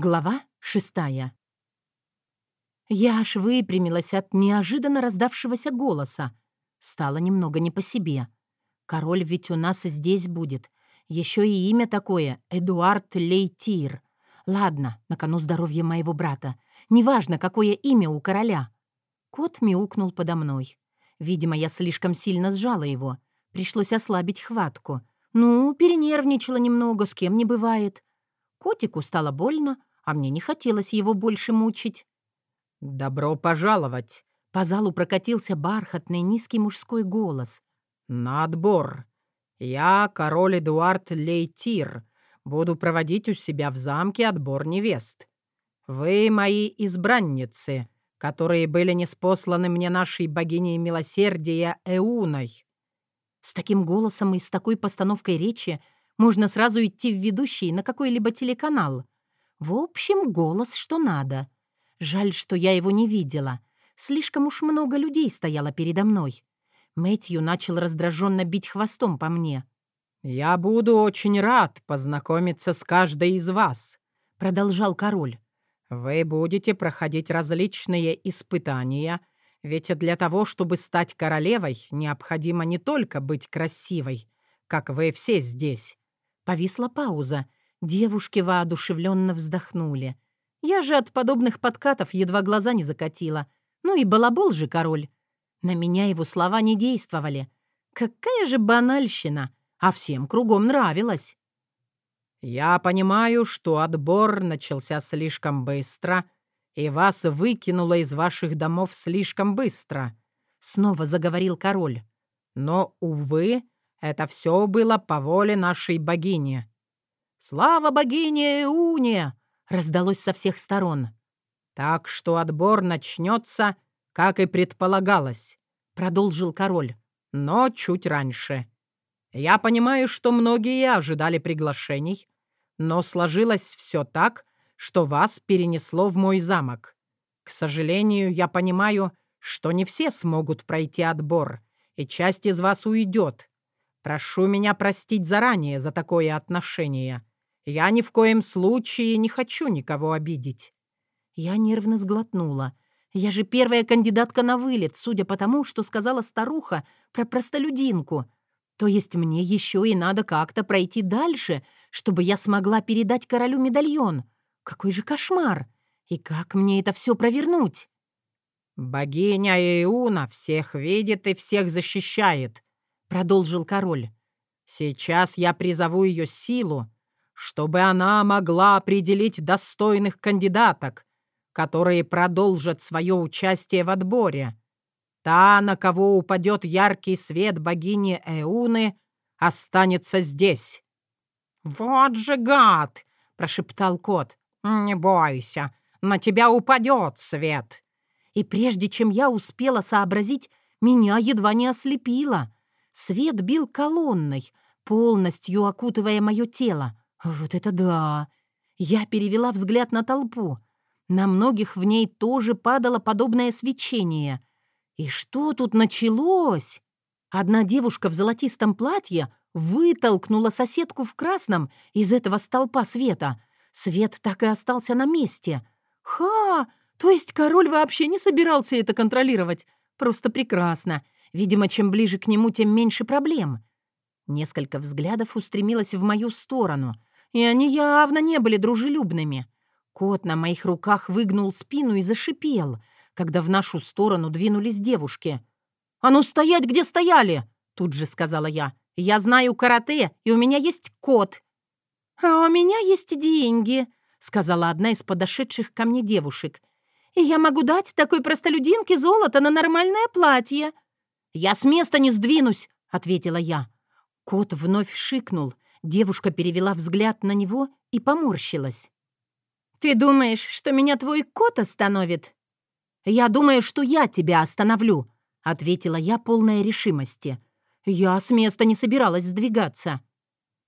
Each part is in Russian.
Глава шестая. Я аж выпрямилась от неожиданно раздавшегося голоса. Стало немного не по себе. Король ведь у нас здесь будет. Еще и имя такое — Эдуард Лейтир. Ладно, на кону здоровья моего брата. Неважно, какое имя у короля. Кот мяукнул подо мной. Видимо, я слишком сильно сжала его. Пришлось ослабить хватку. Ну, перенервничала немного, с кем не бывает. Котику стало больно, а мне не хотелось его больше мучить. «Добро пожаловать!» По залу прокатился бархатный низкий мужской голос. «На отбор! Я, король Эдуард Лейтир, буду проводить у себя в замке отбор невест. Вы мои избранницы, которые были неспосланы мне нашей богиней милосердия Эуной». С таким голосом и с такой постановкой речи можно сразу идти в ведущий на какой-либо телеканал. В общем, голос что надо. Жаль, что я его не видела. Слишком уж много людей стояло передо мной. Мэтью начал раздраженно бить хвостом по мне. «Я буду очень рад познакомиться с каждой из вас», — продолжал король. «Вы будете проходить различные испытания, ведь для того, чтобы стать королевой, необходимо не только быть красивой, как вы все здесь, Повисла пауза. Девушки воодушевленно вздохнули. Я же от подобных подкатов едва глаза не закатила. Ну и балабол же король. На меня его слова не действовали. Какая же банальщина! А всем кругом нравилось. «Я понимаю, что отбор начался слишком быстро, и вас выкинуло из ваших домов слишком быстро», — снова заговорил король. «Но, увы, это все было по воле нашей богини». «Слава богине Иуне!» — раздалось со всех сторон. «Так что отбор начнется, как и предполагалось», — продолжил король, — «но чуть раньше. Я понимаю, что многие ожидали приглашений, но сложилось все так, что вас перенесло в мой замок. К сожалению, я понимаю, что не все смогут пройти отбор, и часть из вас уйдет. Прошу меня простить заранее за такое отношение. Я ни в коем случае не хочу никого обидеть». Я нервно сглотнула. «Я же первая кандидатка на вылет, судя по тому, что сказала старуха про простолюдинку. То есть мне еще и надо как-то пройти дальше, чтобы я смогла передать королю медальон. Какой же кошмар! И как мне это все провернуть?» «Богиня Иуна всех видит и всех защищает», — продолжил король. «Сейчас я призову ее силу, чтобы она могла определить достойных кандидаток, которые продолжат свое участие в отборе. Та, на кого упадет яркий свет богини Эуны, останется здесь». «Вот же гад!» — прошептал кот. «Не бойся, на тебя упадет свет». И прежде чем я успела сообразить, меня едва не ослепило — Свет бил колонной, полностью окутывая мое тело. Вот это да! Я перевела взгляд на толпу. На многих в ней тоже падало подобное свечение. И что тут началось? Одна девушка в золотистом платье вытолкнула соседку в красном из этого столпа света. Свет так и остался на месте. Ха! То есть король вообще не собирался это контролировать. Просто прекрасно. Видимо, чем ближе к нему, тем меньше проблем. Несколько взглядов устремилось в мою сторону, и они явно не были дружелюбными. Кот на моих руках выгнул спину и зашипел, когда в нашу сторону двинулись девушки. «А ну стоять, где стояли!» — тут же сказала я. «Я знаю карате, и у меня есть кот». «А у меня есть деньги», — сказала одна из подошедших ко мне девушек. «И я могу дать такой простолюдинке золото на нормальное платье». «Я с места не сдвинусь!» — ответила я. Кот вновь шикнул. Девушка перевела взгляд на него и поморщилась. «Ты думаешь, что меня твой кот остановит?» «Я думаю, что я тебя остановлю», — ответила я полная решимости. Я с места не собиралась сдвигаться.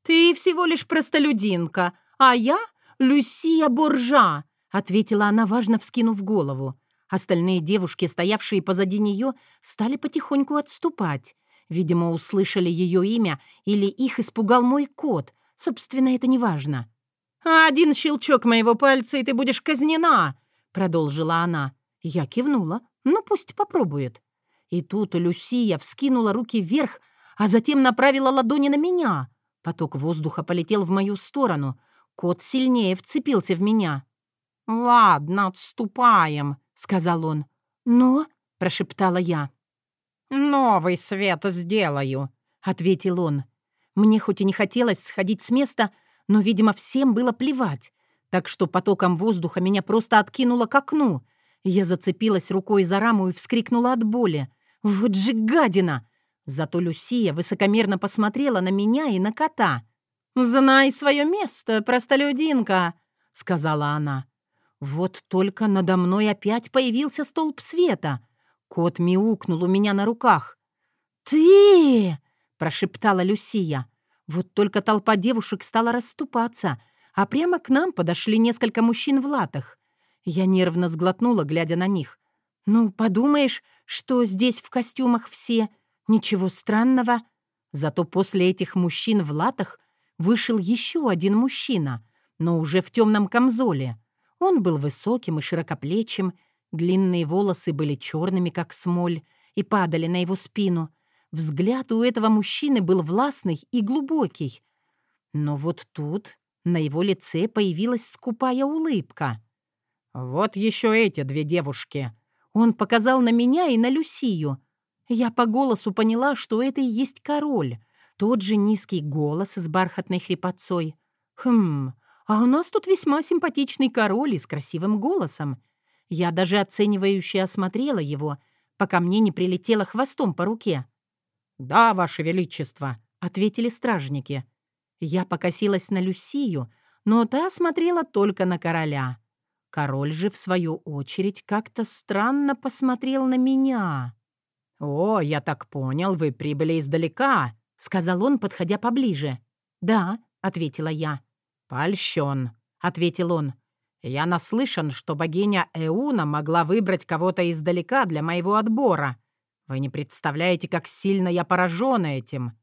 «Ты всего лишь простолюдинка, а я — Люсия Боржа», — ответила она, важно вскинув голову. Остальные девушки, стоявшие позади нее, стали потихоньку отступать. Видимо, услышали ее имя или их испугал мой кот. Собственно, это не важно. «Один щелчок моего пальца, и ты будешь казнена!» — продолжила она. Я кивнула. «Ну, пусть попробует». И тут Люсия вскинула руки вверх, а затем направила ладони на меня. Поток воздуха полетел в мою сторону. Кот сильнее вцепился в меня. «Ладно, отступаем», — сказал он. «Но...» — прошептала я. «Новый свет сделаю», — ответил он. Мне хоть и не хотелось сходить с места, но, видимо, всем было плевать, так что потоком воздуха меня просто откинуло к окну. Я зацепилась рукой за раму и вскрикнула от боли. «Вот же гадина!» Зато Люсия высокомерно посмотрела на меня и на кота. «Знай свое место, простолюдинка», — сказала она. Вот только надо мной опять появился столб света. Кот мяукнул у меня на руках. «Ты!» — прошептала Люсия. Вот только толпа девушек стала расступаться, а прямо к нам подошли несколько мужчин в латах. Я нервно сглотнула, глядя на них. «Ну, подумаешь, что здесь в костюмах все. Ничего странного». Зато после этих мужчин в латах вышел еще один мужчина, но уже в темном камзоле. Он был высоким и широкоплечим, длинные волосы были черными, как смоль, и падали на его спину — Взгляд у этого мужчины был властный и глубокий. Но вот тут на его лице появилась скупая улыбка. «Вот еще эти две девушки». Он показал на меня и на Люсию. Я по голосу поняла, что это и есть король. Тот же низкий голос с бархатной хрипотцой. Хм, а у нас тут весьма симпатичный король и с красивым голосом. Я даже оценивающе осмотрела его, пока мне не прилетело хвостом по руке. «Да, Ваше Величество», — ответили стражники. Я покосилась на Люсию, но та смотрела только на короля. Король же, в свою очередь, как-то странно посмотрел на меня. «О, я так понял, вы прибыли издалека», — сказал он, подходя поближе. «Да», — ответила я. «Польщен», — ответил он. «Я наслышан, что богиня Эуна могла выбрать кого-то издалека для моего отбора. Вы не представляете, как сильно я поражен этим».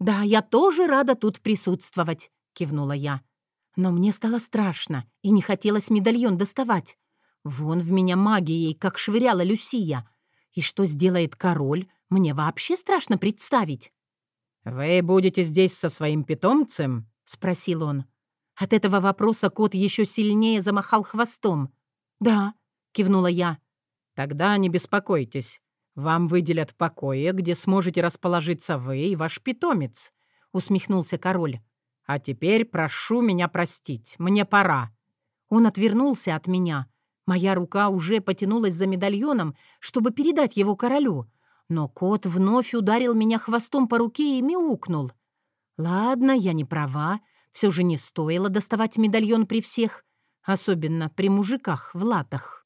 «Да, я тоже рада тут присутствовать», — кивнула я. Но мне стало страшно, и не хотелось медальон доставать. Вон в меня магией, как швыряла Люсия. И что сделает король, мне вообще страшно представить. «Вы будете здесь со своим питомцем?» — спросил он. От этого вопроса кот еще сильнее замахал хвостом. «Да», — кивнула я. «Тогда не беспокойтесь. «Вам выделят покои, где сможете расположиться вы и ваш питомец», — усмехнулся король. «А теперь прошу меня простить, мне пора». Он отвернулся от меня. Моя рука уже потянулась за медальоном, чтобы передать его королю. Но кот вновь ударил меня хвостом по руке и мяукнул. «Ладно, я не права. Все же не стоило доставать медальон при всех, особенно при мужиках в латах».